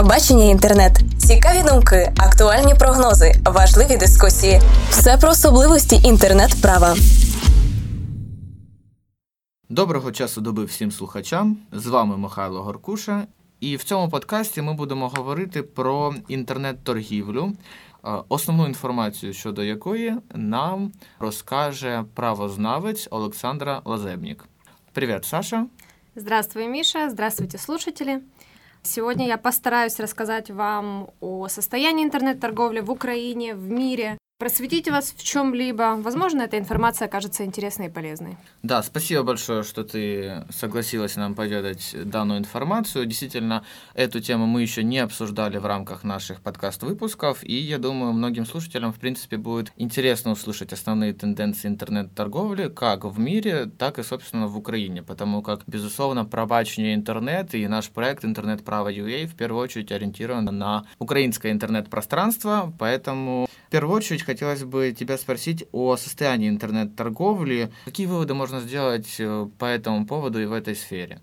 Евробачення інтернет. Цікаві думки, актуальні прогнози, важливі дискусії. Все про особливості інтернет-права. Доброго часу доби всім слухачам. З вами Михайло Горкуша. І в цьому подкасті ми будемо говорити про інтернет-торгівлю, е, основну інформацію щодо якої нам розкаже правознавець Олександра Лазебнік. Привіт, Саша. Здравствуй, Миша. Здравствуйте, слушатели. Сегодня я постараюсь рассказать вам о состоянии интернет-торговли в Украине, в мире, просветить вас в чем-либо. Возможно, эта информация окажется интересной и полезной. Да, спасибо большое, что ты согласилась нам поведать данную информацию. Действительно, эту тему мы еще не обсуждали в рамках наших подкаст-выпусков, и я думаю, многим слушателям, в принципе, будет интересно услышать основные тенденции интернет-торговли как в мире, так и, собственно, в Украине, потому как, безусловно, пробачение интернет и наш проект «Интернет-право UA» в первую очередь ориентирован на украинское интернет-пространство, поэтому в первую очередь хотелось бы тебя спросить о состоянии интернет-торговли. Какие выводы можно сделать э, по этому поводу и в этой сфере?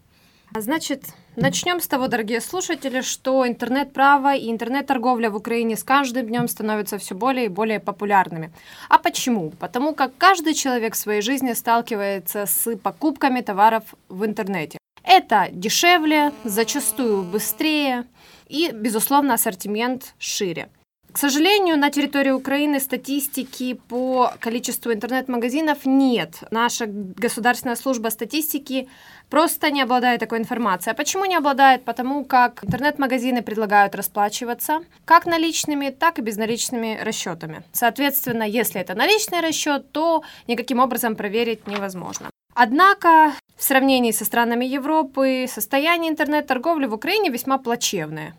Значит, начнем с того, дорогие слушатели, что интернет-право и интернет-торговля в Украине с каждым днем становятся все более и более популярными. А почему? Потому как каждый человек в своей жизни сталкивается с покупками товаров в интернете. Это дешевле, зачастую быстрее и, безусловно, ассортимент шире. К сожалению, на территории Украины статистики по количеству интернет-магазинов нет. Наша государственная служба статистики просто не обладает такой информацией. А почему не обладает? Потому как интернет-магазины предлагают расплачиваться как наличными, так и безналичными расчетами. Соответственно, если это наличный расчет, то никаким образом проверить невозможно. Однако в сравнении со странами Европы состояние интернет-торговли в Украине весьма плачевное.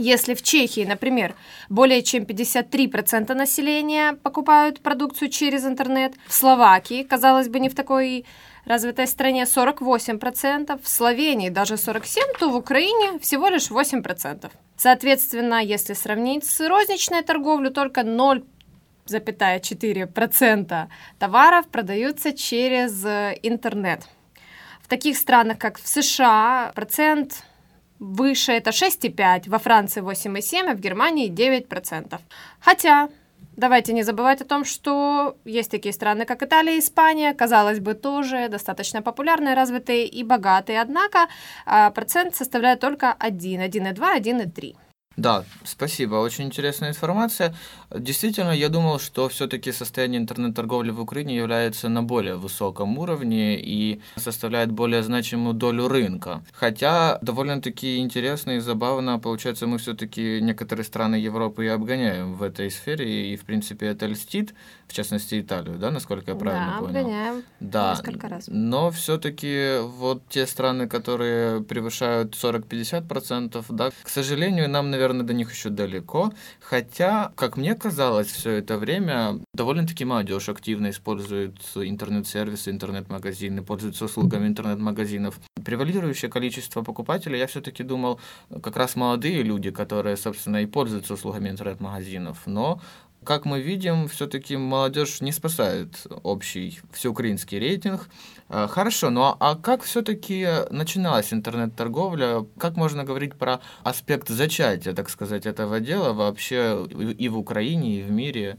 Если в Чехии, например, более чем 53% населения покупают продукцию через интернет, в Словакии, казалось бы, не в такой развитой стране 48%, в Словении даже 47%, то в Украине всего лишь 8%. Соответственно, если сравнить с розничной торговлей, только 0,4% товаров продаются через интернет. В таких странах, как в США, процент Выше это 6,5, во Франции 8,7, а в Германии 9%. Хотя, давайте не забывать о том, что есть такие страны, как Италия и Испания, казалось бы, тоже достаточно популярные, развитые и богатые, однако а, процент составляет только 1, 1,2, 1,3. Да, спасибо, очень интересная информация. Действительно, я думал, что все-таки состояние интернет-торговли в Украине является на более высоком уровне и составляет более значимую долю рынка. Хотя довольно-таки интересно и забавно, получается, мы все-таки некоторые страны Европы и обгоняем в этой сфере, и, в принципе, это льстит, в частности, Италию, да, насколько я правильно да, понял? обгоняем да, несколько раз. Но все-таки вот те страны, которые превышают 40-50%, да, к сожалению, нам, наверное, наверное, до них еще далеко. Хотя, как мне казалось, все это время довольно-таки молодежь активно использует интернет-сервисы, интернет-магазины, пользуется услугами интернет-магазинов. Превалирующее количество покупателей, я все-таки думал, как раз молодые люди, которые, собственно, и пользуются услугами интернет-магазинов. Но как мы видим, все-таки молодежь не спасает общий всеукраинский рейтинг. А, хорошо, ну а как все-таки начиналась интернет-торговля? Как можно говорить про аспект зачатия, так сказать, этого дела вообще и в Украине, и в мире?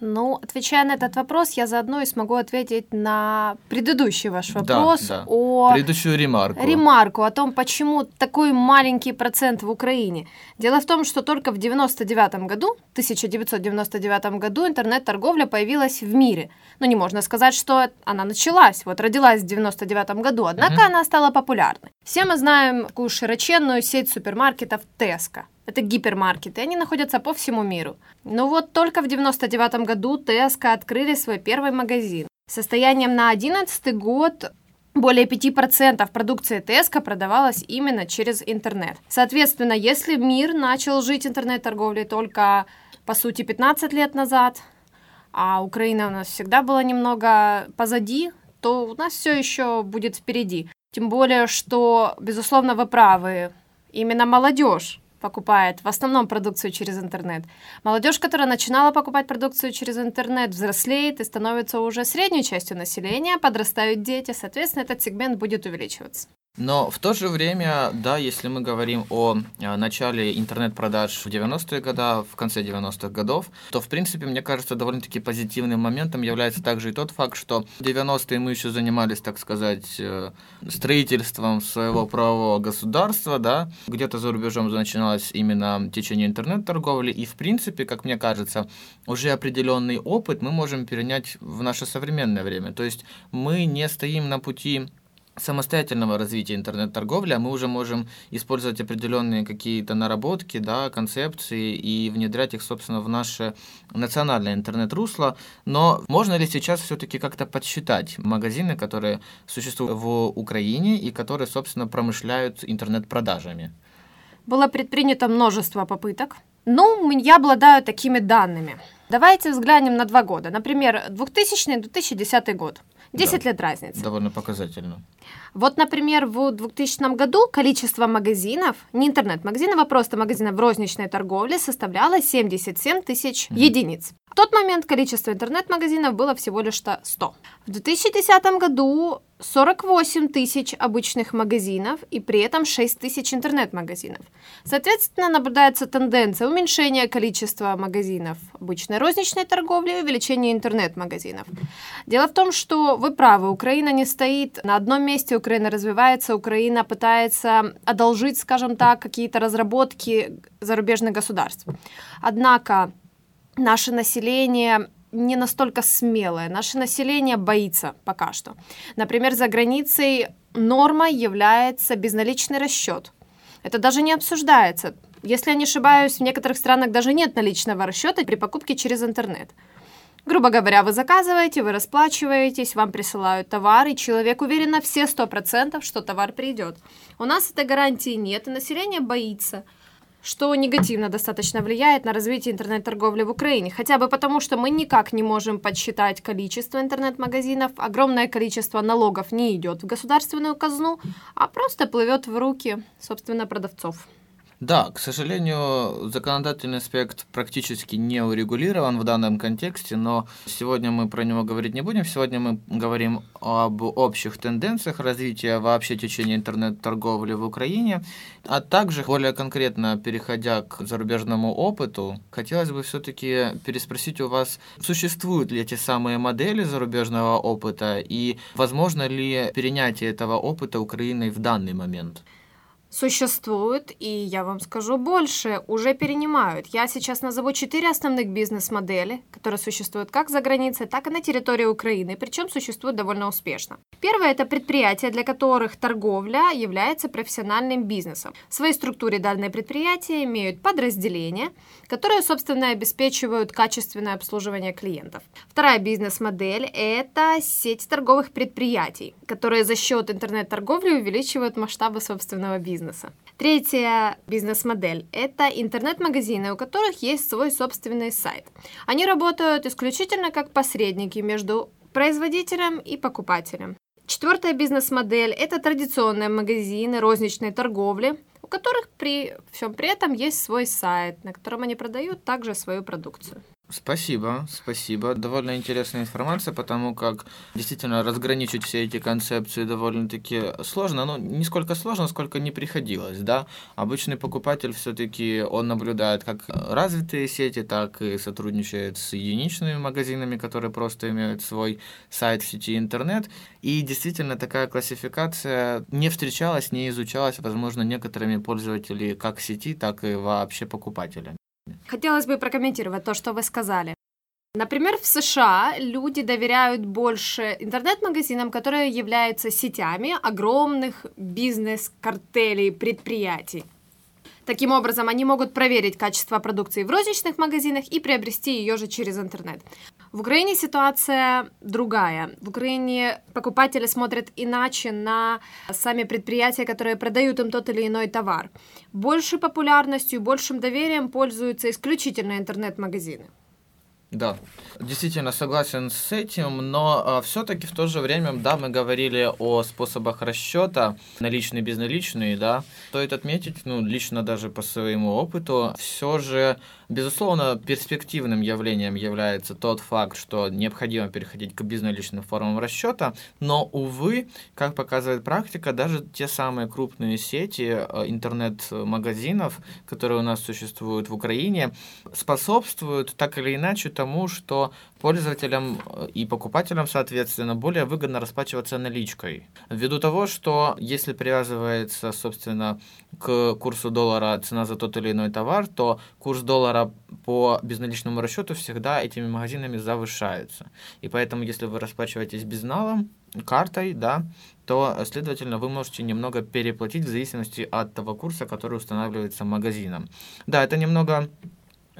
Ну, отвечая на этот вопрос, я заодно и смогу ответить на предыдущий ваш вопрос да, да. о... Предыдущую ремарку. Ремарку о том, почему такой маленький процент в Украине. Дело в том, что только в 99 году, 1999 году интернет-торговля появилась в мире. Ну, не можно сказать, что она началась, вот родилась в 99 году, однако угу. она стала популярной. Все мы знаем такую широченную сеть супермаркетов Tesco. Это гипермаркеты, они находятся по всему миру. Но вот только в 99 году Tesco открыли свой первый магазин. Состоянием на 2011 год более 5% продукции Tesco продавалась именно через интернет. Соответственно, если мир начал жить интернет-торговлей только, по сути, 15 лет назад, а Украина у нас всегда была немного позади, то у нас все еще будет впереди. Тем более, что, безусловно, вы правы, именно молодежь покупает в основном продукцию через интернет. Молодежь, которая начинала покупать продукцию через интернет, взрослеет и становится уже средней частью населения, подрастают дети, соответственно, этот сегмент будет увеличиваться. Но в то же время, да, если мы говорим о э, начале интернет-продаж в 90-е годы, в конце 90-х годов, то, в принципе, мне кажется, довольно-таки позитивным моментом является также и тот факт, что в 90-е мы еще занимались, так сказать, э, строительством своего правового государства, да, где-то за рубежом начиналось именно течение интернет-торговли, и, в принципе, как мне кажется, уже определенный опыт мы можем перенять в наше современное время. То есть мы не стоим на пути самостоятельного развития интернет-торговли, а мы уже можем использовать определенные какие-то наработки, да, концепции и внедрять их, собственно, в наше национальное интернет-русло. Но можно ли сейчас все-таки как-то подсчитать магазины, которые существуют в Украине и которые, собственно, промышляют интернет-продажами? Было предпринято множество попыток. Ну, я обладаю такими данными. Давайте взглянем на два года. Например, 2000-2010 год. 10 да, лет разницы. Довольно показательно. Вот, например, в 2000 году количество магазинов, не интернет-магазинов, а просто магазинов в розничной торговле составляло 77 тысяч mm-hmm. единиц. В тот момент количество интернет-магазинов было всего лишь 100. В 2010 году 48 тысяч обычных магазинов и при этом 6 тысяч интернет-магазинов. Соответственно, наблюдается тенденция уменьшения количества магазинов обычной розничной торговли и увеличения интернет-магазинов. Дело в том, что вы правы, Украина не стоит на одном месте, Украина развивается, Украина пытается одолжить, скажем так, какие-то разработки зарубежных государств. Однако наше население не настолько смелое. Наше население боится пока что. Например, за границей нормой является безналичный расчет. Это даже не обсуждается. Если я не ошибаюсь, в некоторых странах даже нет наличного расчета при покупке через интернет. Грубо говоря, вы заказываете, вы расплачиваетесь, вам присылают товар, и человек уверен на все 100%, что товар придет. У нас этой гарантии нет, и население боится – что негативно достаточно влияет на развитие интернет-торговли в Украине. Хотя бы потому, что мы никак не можем подсчитать количество интернет-магазинов, огромное количество налогов не идет в государственную казну, а просто плывет в руки, собственно, продавцов. Да, к сожалению, законодательный аспект практически не урегулирован в данном контексте, но сегодня мы про него говорить не будем. Сегодня мы говорим об общих тенденциях развития вообще течения интернет-торговли в Украине, а также, более конкретно, переходя к зарубежному опыту, хотелось бы все-таки переспросить у вас, существуют ли эти самые модели зарубежного опыта и возможно ли перенятие этого опыта Украиной в данный момент? Существуют, и я вам скажу больше, уже перенимают. Я сейчас назову четыре основных бизнес-модели, которые существуют как за границей, так и на территории Украины, причем существуют довольно успешно. Первое – это предприятия, для которых торговля является профессиональным бизнесом. В своей структуре данные предприятия имеют подразделения, которые, собственно, обеспечивают качественное обслуживание клиентов. Вторая бизнес-модель – это сеть торговых предприятий, которые за счет интернет-торговли увеличивают масштабы собственного бизнеса бизнеса. Третья бизнес-модель – это интернет-магазины, у которых есть свой собственный сайт. Они работают исключительно как посредники между производителем и покупателем. Четвертая бизнес-модель – это традиционные магазины розничной торговли, у которых при всем при этом есть свой сайт, на котором они продают также свою продукцию. Спасибо, спасибо. Довольно интересная информация, потому как действительно разграничить все эти концепции довольно-таки сложно. Ну, не сколько сложно, сколько не приходилось, да. Обычный покупатель все-таки он наблюдает как развитые сети, так и сотрудничает с единичными магазинами, которые просто имеют свой сайт в сети интернет. И действительно такая классификация не встречалась, не изучалась, возможно, некоторыми пользователями как сети, так и вообще покупателями. Хотелось бы прокомментировать то, что вы сказали. Например, в США люди доверяют больше интернет-магазинам, которые являются сетями огромных бизнес-картелей предприятий. Таким образом, они могут проверить качество продукции в розничных магазинах и приобрести ее же через интернет. В Украине ситуация другая. В Украине покупатели смотрят иначе на сами предприятия, которые продают им тот или иной товар. Большей популярностью, большим доверием пользуются исключительно интернет-магазины. Да, действительно согласен с этим, но а, все-таки в то же время, да, мы говорили о способах расчета, наличные, безналичные, да. Стоит отметить, ну, лично даже по своему опыту, все же, безусловно, перспективным явлением является тот факт, что необходимо переходить к безналичным формам расчета, но, увы, как показывает практика, даже те самые крупные сети а, интернет-магазинов, которые у нас существуют в Украине, способствуют так или иначе тому, что пользователям э, и покупателям, соответственно, более выгодно расплачиваться наличкой. Ввиду того, что если привязывается, собственно, к курсу доллара цена за тот или иной товар, то курс доллара по безналичному расчету всегда этими магазинами завышается. И поэтому, если вы расплачиваетесь безналом, картой, да, то, следовательно, вы можете немного переплатить в зависимости от того курса, который устанавливается магазином. Да, это немного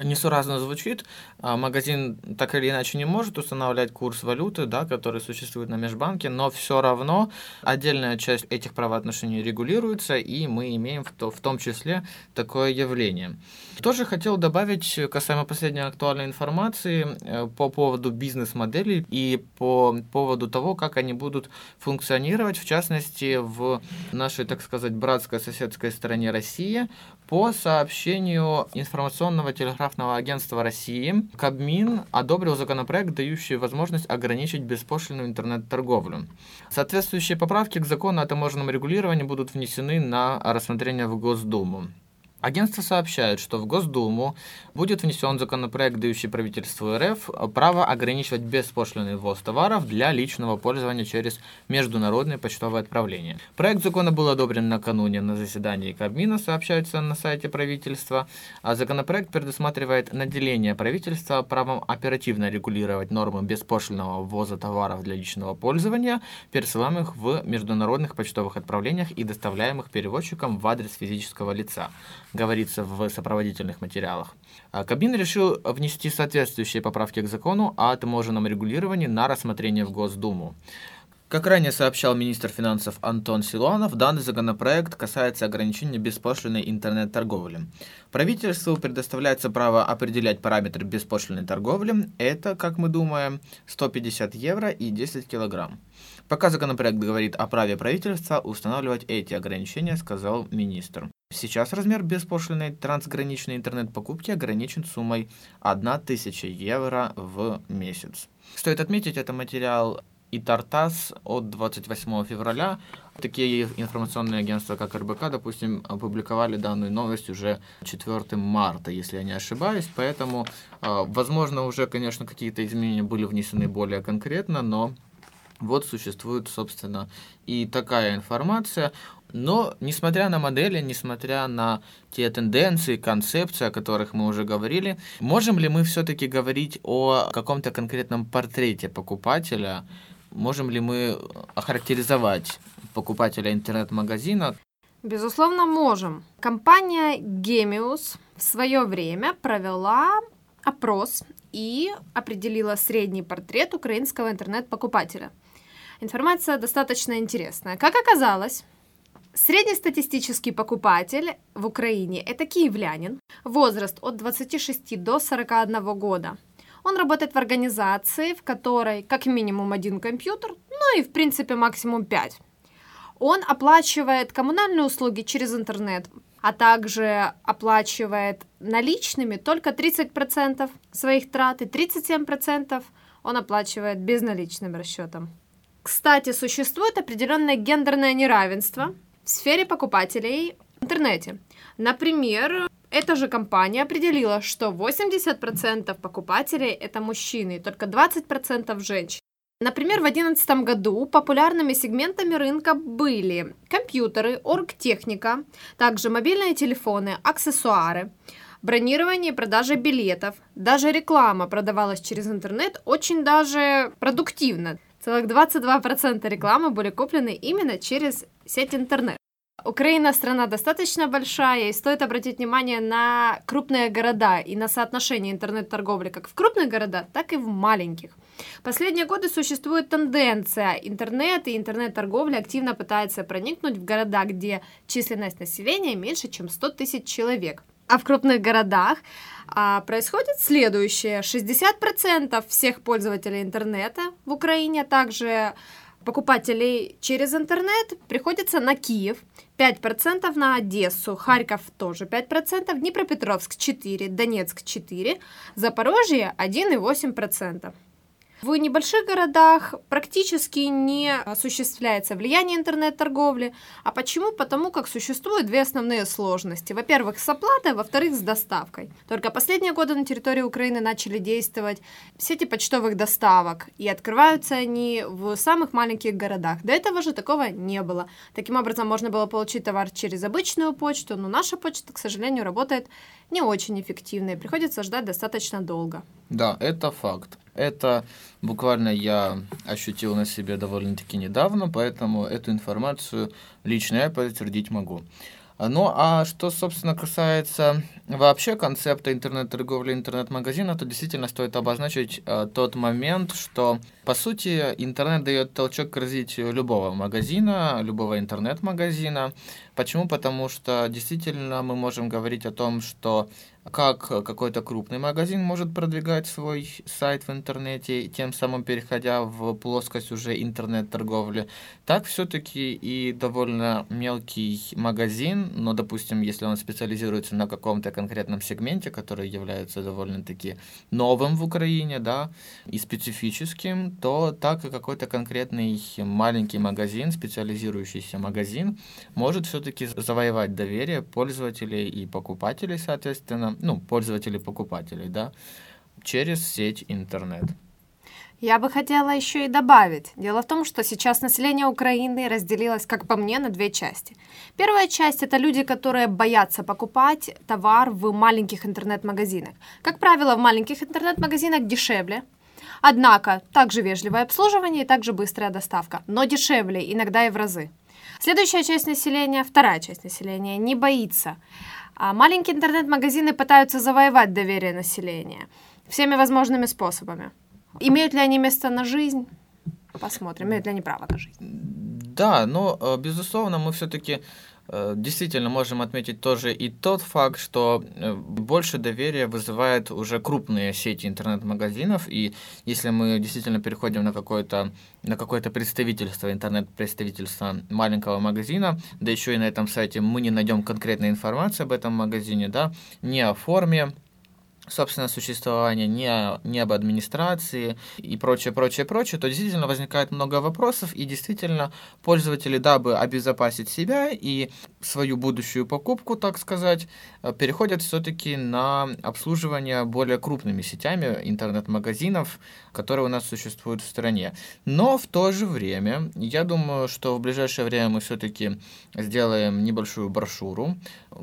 несуразно звучит. А, магазин так или иначе не может устанавливать курс валюты, да, который существует на межбанке, но все равно отдельная часть этих правоотношений регулируется, и мы имеем в, то, в том числе такое явление. Тоже хотел добавить касаемо последней актуальной информации э, по поводу бизнес-моделей и по поводу того, как они будут функционировать, в частности, в нашей, так сказать, братской соседской стране России, по сообщению информационного телеграфного агентства России, Кабмин одобрил законопроект, дающий возможность ограничить беспошлинную интернет-торговлю. Соответствующие поправки к закону о таможенном регулировании будут внесены на рассмотрение в Госдуму. Агентство сообщает, что в Госдуму будет внесен законопроект, дающий правительству РФ право ограничивать беспошлиный ввоз товаров для личного пользования через международные почтовые отправления. Проект закона был одобрен накануне на заседании Кабмина, сообщается на сайте правительства, а законопроект предусматривает наделение правительства правом оперативно регулировать нормы беспошлиного ввоза товаров для личного пользования, пересылаемых в международных почтовых отправлениях и доставляемых перевозчиком в адрес физического лица говорится в сопроводительных материалах. А Кабмин решил внести соответствующие поправки к закону о таможенном регулировании на рассмотрение в Госдуму. Как ранее сообщал министр финансов Антон Силуанов, данный законопроект касается ограничения беспошлиной интернет-торговли. Правительству предоставляется право определять параметры беспошлиной торговли. Это, как мы думаем, 150 евро и 10 килограмм. Пока законопроект говорит о праве правительства устанавливать эти ограничения, сказал министр. Сейчас размер беспошлиной трансграничной интернет-покупки ограничен суммой 1000 евро в месяц. Стоит отметить, это материал и Тартас от 28 февраля. Такие информационные агентства, как РБК, допустим, опубликовали данную новость уже 4 марта, если я не ошибаюсь. Поэтому, а, возможно, уже, конечно, какие-то изменения были внесены более конкретно, но вот существует, собственно, и такая информация. Но, несмотря на модели, несмотря на те тенденции, концепции, о которых мы уже говорили, можем ли мы все-таки говорить о каком-то конкретном портрете покупателя? Можем ли мы охарактеризовать покупателя интернет-магазина? Безусловно, можем. Компания Gemius в свое время провела опрос и определила средний портрет украинского интернет-покупателя. Информация достаточно интересная. Как оказалось, Среднестатистический покупатель в Украине – это киевлянин, возраст от 26 до 41 года. Он работает в организации, в которой как минимум один компьютер, ну и в принципе максимум пять. Он оплачивает коммунальные услуги через интернет, а также оплачивает наличными только 30% своих трат и 37% он оплачивает безналичным расчетом. Кстати, существует определенное гендерное неравенство – в сфере покупателей в интернете. Например, эта же компания определила, что 80% покупателей это мужчины, только 20% женщин. Например, в 2011 году популярными сегментами рынка были компьютеры, оргтехника, также мобильные телефоны, аксессуары, бронирование и продажа билетов. Даже реклама продавалась через интернет очень даже продуктивно. Целых 22% рекламы были куплены именно через сеть интернет. Украина страна достаточно большая, и стоит обратить внимание на крупные города и на соотношение интернет-торговли как в крупных городах, так и в маленьких. Последние годы существует тенденция. Интернет и интернет-торговля активно пытаются проникнуть в города, где численность населения меньше, чем 100 тысяч человек. А в крупных городах а, происходит следующее. 60% всех пользователей интернета в Украине, а также покупателей через интернет приходится на Киев, 5% на Одессу, Харьков тоже 5%, Днепропетровск 4%, Донецк 4%, Запорожье 1,8%. В небольших городах практически не осуществляется влияние интернет-торговли. А почему? Потому как существуют две основные сложности. Во-первых, с оплатой, во-вторых, с доставкой. Только последние годы на территории Украины начали действовать сети почтовых доставок, и открываются они в самых маленьких городах. До этого же такого не было. Таким образом, можно было получить товар через обычную почту, но наша почта, к сожалению, работает не очень эффективно, и приходится ждать достаточно долго. Да, это факт. Это буквально я ощутил на себе довольно-таки недавно, поэтому эту информацию лично я подтвердить могу. Ну а что, собственно, касается вообще концепта интернет-торговли, интернет-магазина, то действительно стоит обозначить э, тот момент, что, по сути, интернет дает толчок к развитию любого магазина, любого интернет-магазина. Почему? Потому что действительно мы можем говорить о том, что как какой-то крупный магазин может продвигать свой сайт в интернете, тем самым переходя в плоскость уже интернет-торговли, так все-таки и довольно мелкий магазин, но, допустим, если он специализируется на каком-то конкретном сегменте, который является довольно-таки новым в Украине, да, и специфическим, то так и какой-то конкретный маленький магазин, специализирующийся магазин, может все-таки завоевать доверие пользователей и покупателей, соответственно, ну, пользователей, покупателей, да, через сеть интернет. Я бы хотела еще и добавить. Дело в том, что сейчас население Украины разделилось, как по мне, на две части. Первая часть – это люди, которые боятся покупать товар в маленьких интернет-магазинах. Как правило, в маленьких интернет-магазинах дешевле, Однако, также вежливое обслуживание и также быстрая доставка, но дешевле, иногда и в разы. Следующая часть населения, вторая часть населения, не боится. А маленькие интернет-магазины пытаются завоевать доверие населения всеми возможными способами. Имеют ли они место на жизнь? Посмотрим, имеют ли они право на жизнь. Да, но, э, безусловно, мы все-таки действительно можем отметить тоже и тот факт, что э, больше доверия вызывает уже крупные сети интернет-магазинов, и если мы действительно переходим на какое-то на какое-то представительство, интернет-представительство маленького магазина, да еще и на этом сайте мы не найдем конкретной информации об этом магазине, да, не о форме, собственно, существования, не, не об администрации и прочее, прочее, прочее, то действительно возникает много вопросов, и действительно пользователи, дабы обезопасить себя и свою будущую покупку, так сказать, переходят все-таки на обслуживание более крупными сетями интернет-магазинов, которые у нас существуют в стране. Но в то же время, я думаю, что в ближайшее время мы все-таки сделаем небольшую брошюру,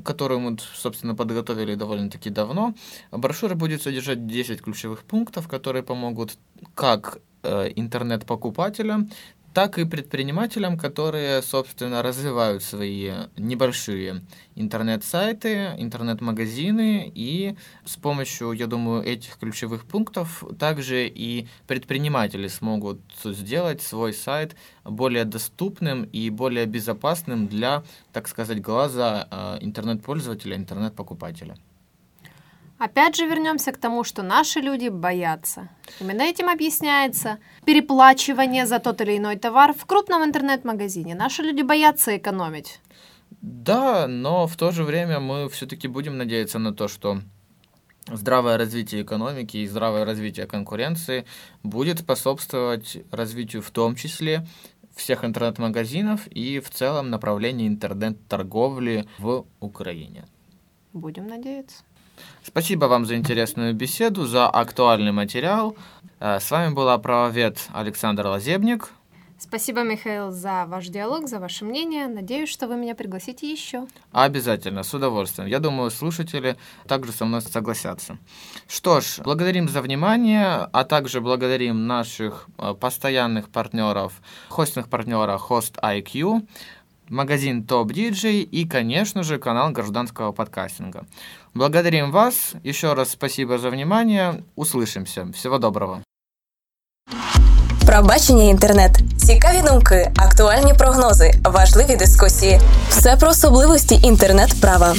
которую мы, собственно, подготовили довольно-таки давно. Брошюра будет содержать 10 ключевых пунктов, которые помогут как э, интернет-покупателям, так и предпринимателям, которые, собственно, развивают свои небольшие интернет-сайты, интернет-магазины, и с помощью, я думаю, этих ключевых пунктов также и предприниматели смогут сделать свой сайт более доступным и более безопасным для, так сказать, глаза э, интернет-пользователя, интернет-покупателя. Опять же вернемся к тому, что наши люди боятся. Именно этим объясняется переплачивание за тот или иной товар в крупном интернет-магазине. Наши люди боятся экономить. Да, но в то же время мы все-таки будем надеяться на то, что здравое развитие экономики и здравое развитие конкуренции будет способствовать развитию в том числе всех интернет-магазинов и в целом направлении интернет-торговли в Украине. Будем надеяться. Спасибо вам за интересную беседу, за актуальный материал. Э, с вами была правовед Александр Лазебник. Спасибо, Михаил, за ваш диалог, за ваше мнение. Надеюсь, что вы меня пригласите еще. Обязательно, с удовольствием. Я думаю, слушатели также со мной согласятся. Что ж, благодарим за внимание, а также благодарим наших э, постоянных партнеров, хостинг партнера Host IQ, магазин Top DJ и, конечно же, канал гражданского подкастинга. Благодарим вас. Еще раз спасибо за внимание. Услышимся. Всего доброго. Пробачення інтернет, цікаві думки, актуальні прогнози, важливі дискусії. Все про особливості інтернет-права.